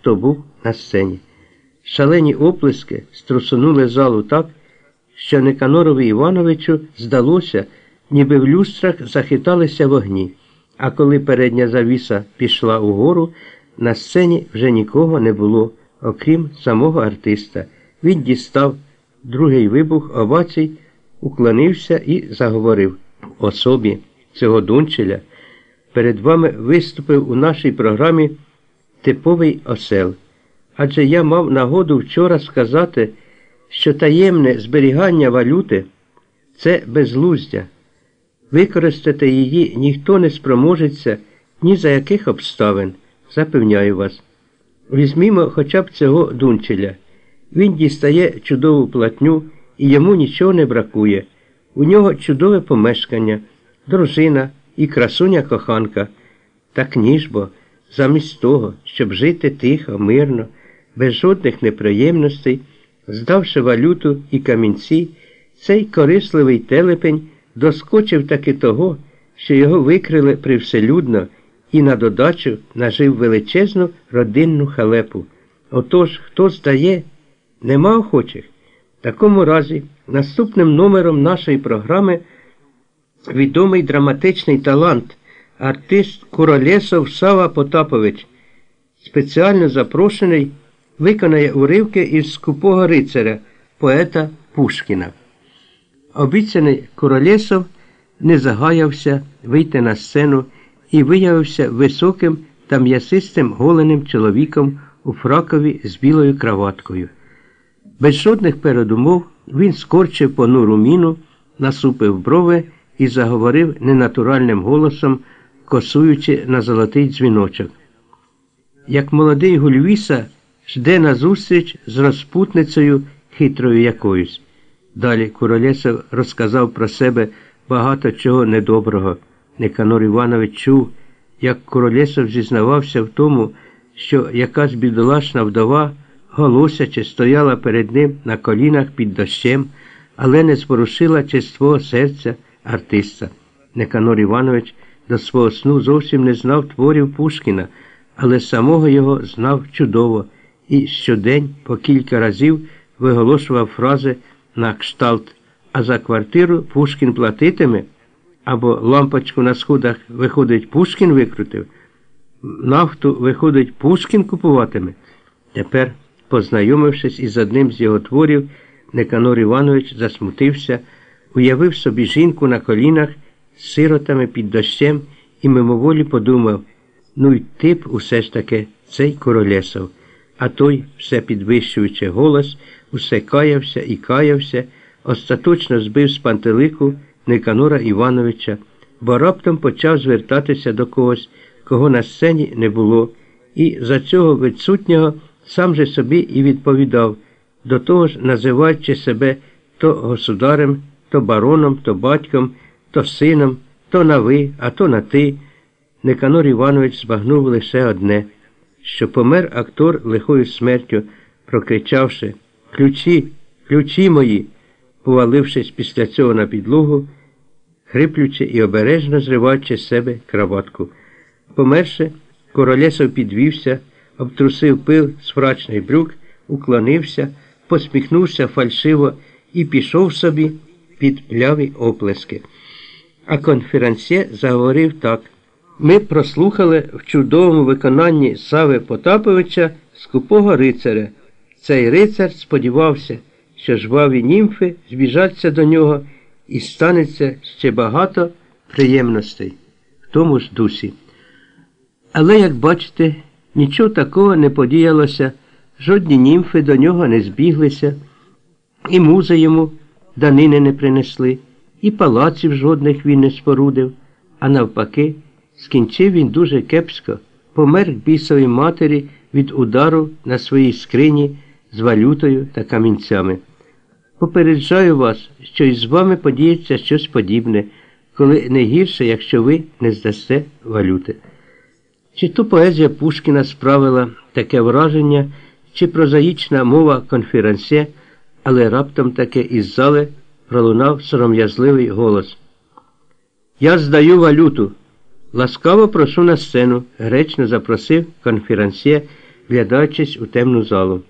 хто був на сцені. Шалені оплески струсунули залу так, що Никанорові Івановичу здалося, ніби в люстрах захиталися вогні, а коли передня завіса пішла угору, на сцені вже нікого не було, окрім самого артиста. Він дістав другий вибух овацій, уклонився і заговорив особі цього Дунчеля. Перед вами виступив у нашій програмі типовий осел. Адже я мав нагоду вчора сказати, що таємне зберігання валюти це безглуздя. Використати її ніхто не спроможеться ні за яких обставин, запевняю вас. Візьмімо хоча б цього Дунчеля. Він дістає чудову платню і йому нічого не бракує. У нього чудове помешкання, дружина і красуня коханка. Так ніж бо, замість того, щоб жити тихо, мирно, без жодних неприємностей, здавши валюту і камінці, цей корисливий телепень доскочив таки того, що його викрили привселюдно і на додачу нажив величезну родинну халепу. Отож, хто здає, нема охочих. В такому разі, наступним номером нашої програми відомий драматичний талант, артист Куролєсов Сава Потапович, спеціально запрошений, виконає уривки із скупого рицаря, поета Пушкіна. Обіцяний Куролєсов не загаявся вийти на сцену і виявився високим та м'ясистим голеним чоловіком у фракові з білою краваткою. Без жодних передумов він скорчив понуру міну, насупив брови і заговорив ненатуральним голосом, косуючи на золотий дзвіночок. Як молодий Гульвіса жде на зустріч з розпутницею хитрою якоюсь. Далі Куролєсов розказав про себе багато чого недоброго. Никанор Іванович чув, як Куролєсов зізнавався в тому, що якась бідолашна вдова, голосячи, стояла перед ним на колінах під дощем, але не спорушила чистого серця артиста. Неканор Іванович до свого сну зовсім не знав творів Пушкіна, але самого його знав чудово і щодень по кілька разів виголошував фрази на кшталт, а за квартиру Пушкін платитиме, або лампочку на сходах виходить Пушкін викрутив, нафту виходить Пушкін купуватиме. Тепер, познайомившись із одним з його творів, Неканор Іванович засмутився, уявив собі жінку на колінах сиротами під дощем і мимоволі подумав, ну й тип усе ж таки цей королесов. А той, все підвищуючи голос, усе каявся і каявся, остаточно збив з пантелику Никанора Івановича, бо раптом почав звертатися до когось, кого на сцені не було, і за цього відсутнього сам же собі і відповідав, до того ж, називаючи себе то государем, то бароном, то батьком, то сином, то на ви, а то на ти. Никанор Іванович збагнув лише одне що помер актор лихою смертю, прокричавши Ключі, ключі мої, повалившись після цього на підлогу, хриплючи і обережно зриваючи з себе краватку. Померше, королесов підвівся, обтрусив пил з фрачний брюк, уклонився, посміхнувся фальшиво і пішов собі під пляві оплески. А конференсьє заговорив так. Ми прослухали в чудовому виконанні Сави Потаповича скупого рицаря. Цей рицар сподівався, що жваві німфи збіжаться до нього і станеться ще багато приємностей в тому ж дусі. Але, як бачите, нічого такого не подіялося, жодні німфи до нього не збіглися, і музи йому данини не принесли, і палаців жодних він не спорудив, а навпаки. Скінчив він дуже кепсько, помер бісовій матері від удару на своїй скрині з валютою та камінцями. Попереджаю вас, що із вами подіється щось подібне, коли не гірше, якщо ви не здасте валюти. Чи то поезія Пушкіна справила таке враження, чи прозаїчна мова конференсьє, але раптом таке із зали пролунав сором'язливий голос. Я здаю валюту. Ласкаво прошу на сцену, гречно запросив конферансьє глядаючись у темну залу.